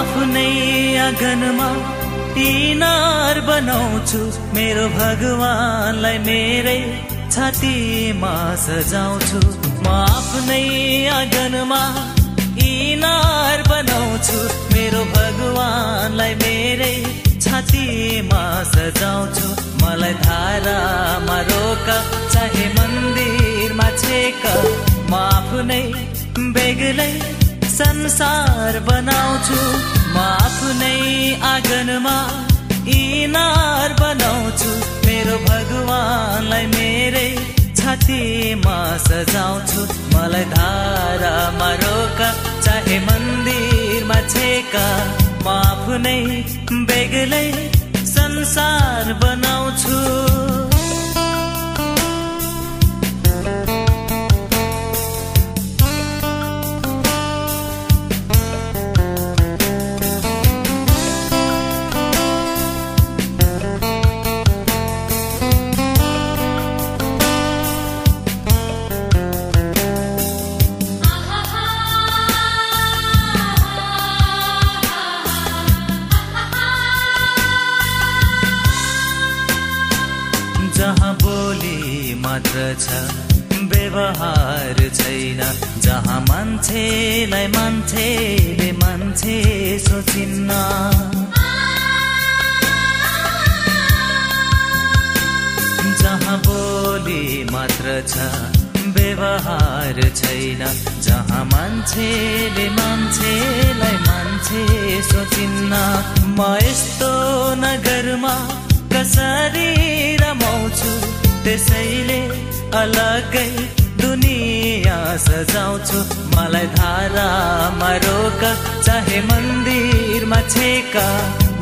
आफ्नै आँगनमा इनार बनाउँछु मेरो भगवानलाई मेरै छातीमा सजाउँछु म आफ्नै आँगनमा इनार बनाउँछु मेरो भगवानलाई मेरै छातीमा सजाउँछु मलाई धारामा रोक चाहे मन्दिरमा छेक। म आफ्नै बेग्लै संसार बनाउँछु। म आफ्नै आँगनमा इनार बनाउँछु। मेरो भगवानलाई मेरै छातीमा सजाउँछु। मलाई धारामा रोक चाहे मन्दिरमा छेका। म आफ्नै बेग्लै संसार बनाउँछु। मात्र छ व्यवहार छैन। जहाँ मान्छेलाई मान्छेले मान्छे सोचिन्न। जहाँ बोली मात्र छ व्यवहार छैन। जहाँ मान्छेले मान्छेलाई मान्छे सोचिन्न। म यस्तो नगरमा कसरी रमाउँछु? त्यसैले अलगै दुनियाँ सजाउँछु। मलाई धारामा रोक चाहे मन्दिरमा छेका।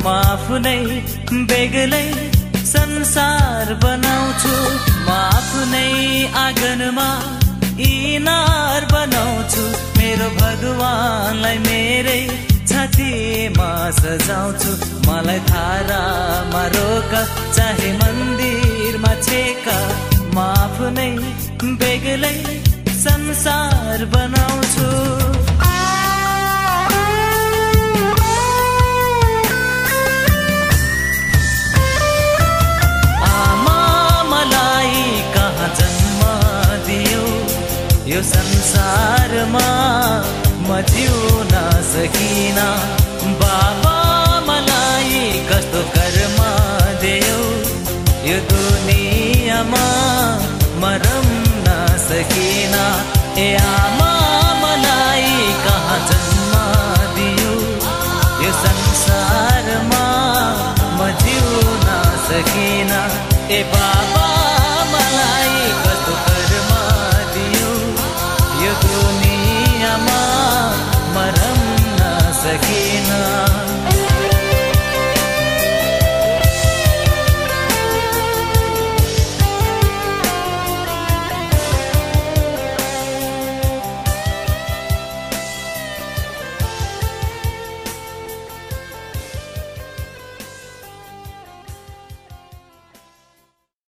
म आफ्नै बेग्लै संसार बनाउँछु। म आफ्नै आँगनमा इनार बनाउँछु। मेरो भगवानलाई मेरै छातीमा सजाउँछु। मलाई धारामा रोक चाहे मन्दिरमा आफ्नै बेग्लै संसार बनाउँछु। आमा मलाई कहाँ जन्म दियो? यो संसारमा म जिउन सकिन। यो दुनियाँमा मरम्न सकिन ए आमा मलाई कहाँ जन्म दियो? यो संसारमा म जिउन सकिन ए बाबा